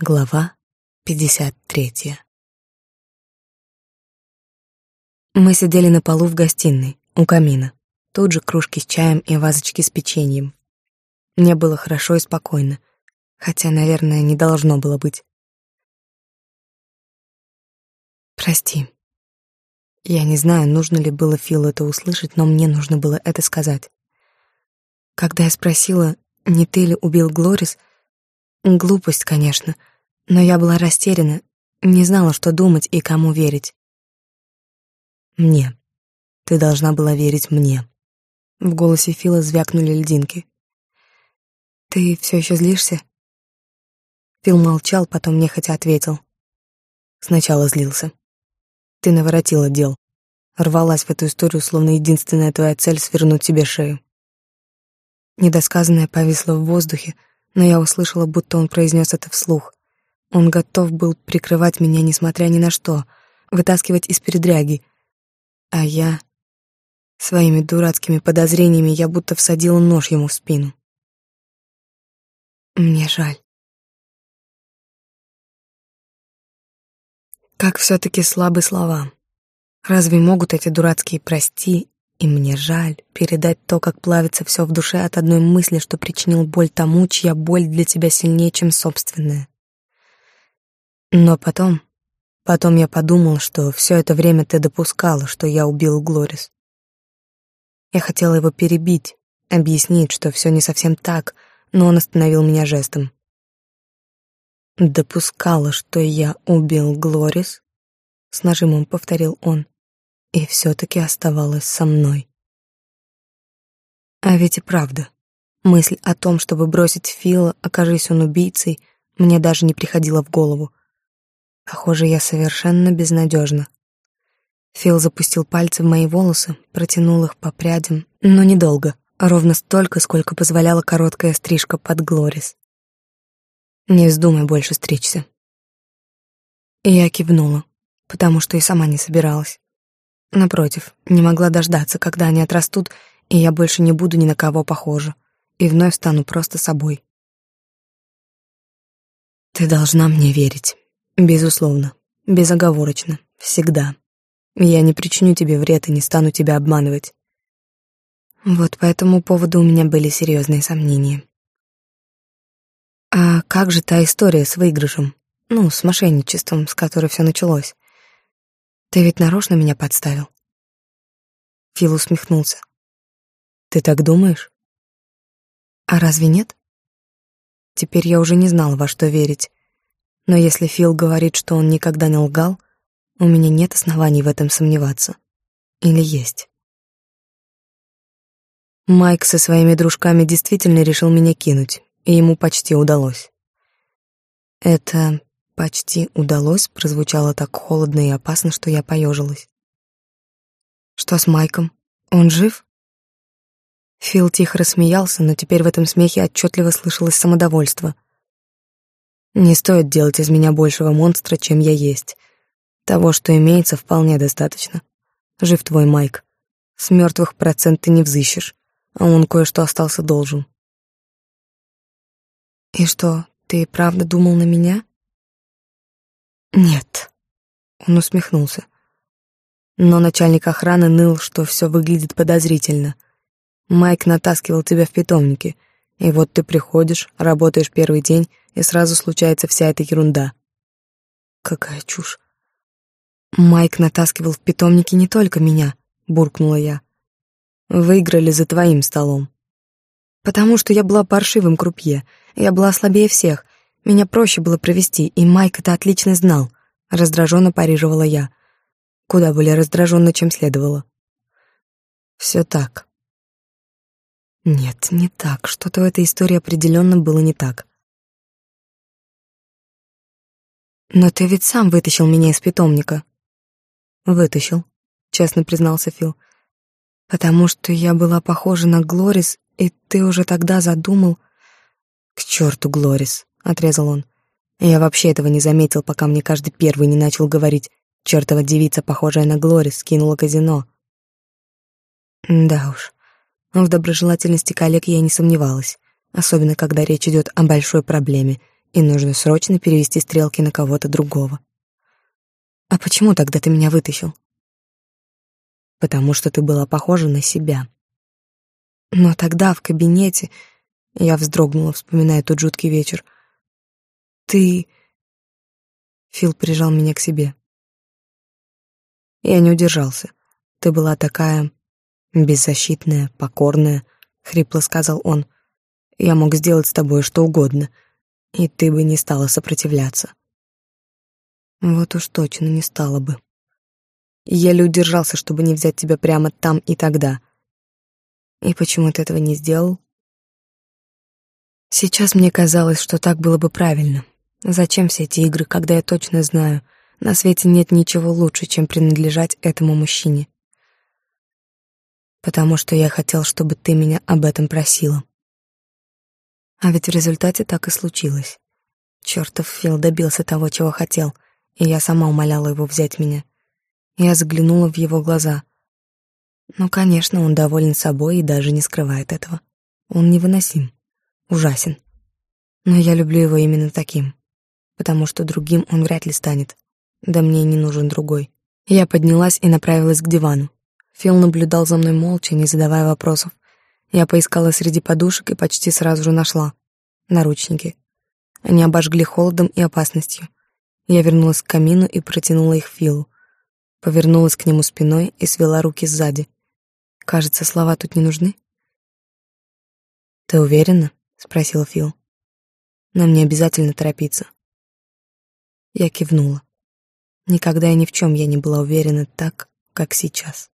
Глава 53 Мы сидели на полу в гостиной, у камина. Тут же кружки с чаем и вазочки с печеньем. Мне было хорошо и спокойно, хотя, наверное, не должно было быть. Прости. Я не знаю, нужно ли было Филу это услышать, но мне нужно было это сказать. Когда я спросила, не ты ли убил Глорис, глупость, конечно — но я была растеряна, не знала, что думать и кому верить. Мне. Ты должна была верить мне. В голосе Фила звякнули льдинки. Ты все еще злишься? Фил молчал, потом нехотя ответил. Сначала злился. Ты наворотила дел. Рвалась в эту историю, словно единственная твоя цель — свернуть себе шею. Недосказанное повисло в воздухе, но я услышала, будто он произнес это вслух. Он готов был прикрывать меня, несмотря ни на что, вытаскивать из передряги. А я... Своими дурацкими подозрениями я будто всадила нож ему в спину. Мне жаль. Как все-таки слабы слова. Разве могут эти дурацкие «прости» и «мне жаль» передать то, как плавится все в душе от одной мысли, что причинил боль тому, чья боль для тебя сильнее, чем собственная? Но потом, потом я подумал, что все это время ты допускала, что я убил Глорис. Я хотела его перебить, объяснить, что все не совсем так, но он остановил меня жестом. Допускала, что я убил Глорис, с нажимом повторил он, и все-таки оставалась со мной. А ведь и правда. Мысль о том, чтобы бросить Фила, окажись он убийцей, мне даже не приходила в голову. Похоже, я совершенно безнадежна. Фил запустил пальцы в мои волосы, протянул их по прядям, но недолго, ровно столько, сколько позволяла короткая стрижка под Глорис. Не вздумай больше стричься. И я кивнула, потому что и сама не собиралась. Напротив, не могла дождаться, когда они отрастут, и я больше не буду ни на кого похожа, и вновь стану просто собой. Ты должна мне верить. Безусловно, безоговорочно, всегда. Я не причиню тебе вред и не стану тебя обманывать. Вот по этому поводу у меня были серьезные сомнения. А как же та история с выигрышем? Ну, с мошенничеством, с которой все началось. Ты ведь нарочно меня подставил. Фил усмехнулся. Ты так думаешь? А разве нет? Теперь я уже не знала, во что верить. Но если Фил говорит, что он никогда не лгал, у меня нет оснований в этом сомневаться. Или есть? Майк со своими дружками действительно решил меня кинуть, и ему почти удалось. Это «почти удалось» прозвучало так холодно и опасно, что я поежилась. «Что с Майком? Он жив?» Фил тихо рассмеялся, но теперь в этом смехе отчетливо слышалось самодовольство — не стоит делать из меня большего монстра, чем я есть. Того, что имеется, вполне достаточно. Жив твой Майк. С мертвых процент ты не взыщешь, а он кое-что остался должен. И что, ты правда думал на меня? Нет. Он усмехнулся. Но начальник охраны ныл, что все выглядит подозрительно. Майк натаскивал тебя в питомнике, и вот ты приходишь, работаешь первый день, и сразу случается вся эта ерунда. Какая чушь. Майк натаскивал в питомнике не только меня, буркнула я. Выиграли за твоим столом. Потому что я была паршивым крупье, я была слабее всех, меня проще было провести, и Майк это отлично знал. Раздраженно парировала я. Куда более раздраженно, чем следовало. Все так. Нет, не так. Что-то в этой истории определенно было не так. Но ты ведь сам вытащил меня из питомника. Вытащил, честно признался Фил. Потому что я была похожа на Глорис, и ты уже тогда задумал... К черту, Глорис, отрезал он. Я вообще этого не заметил, пока мне каждый первый не начал говорить. Чертова девица, похожая на Глорис, скинула казино. Да уж, в доброжелательности коллег я не сомневалась, особенно когда речь идет о большой проблеме, и нужно срочно перевести стрелки на кого-то другого. А почему тогда ты меня вытащил? Потому что ты была похожа на себя. Но тогда в кабинете я вздрогнула, вспоминая тот жуткий вечер. Ты... Фил прижал меня к себе. Я не удержался. Ты была такая беззащитная, покорная, хрипло сказал он. Я мог сделать с тобой что угодно, и ты бы не стала сопротивляться. Вот уж точно не стала бы. Еле удержался, чтобы не взять тебя прямо там и тогда. И почему ты этого не сделал? Сейчас мне казалось, что так было бы правильно. Зачем все эти игры, когда я точно знаю, на свете нет ничего лучше, чем принадлежать этому мужчине? Потому что я хотел, чтобы ты меня об этом просила. А ведь в результате так и случилось. Чёртов Фил добился того, чего хотел, и я сама умоляла его взять меня. Я заглянула в его глаза. Ну, конечно, он доволен собой и даже не скрывает этого. Он невыносим, ужасен. Но я люблю его именно таким, потому что другим он вряд ли станет. Да мне не нужен другой. Я поднялась и направилась к дивану. Фил наблюдал за мной молча, не задавая вопросов. Я поискала среди подушек и почти сразу же нашла. Наручники. Они обожгли холодом и опасностью. Я вернулась к камину и протянула их Филу. Повернулась к нему спиной и свела руки сзади. Кажется, слова тут не нужны. «Ты уверена?» — спросил Фил. «Нам не обязательно торопиться». Я кивнула. Никогда и ни в чем я не была уверена так, как сейчас.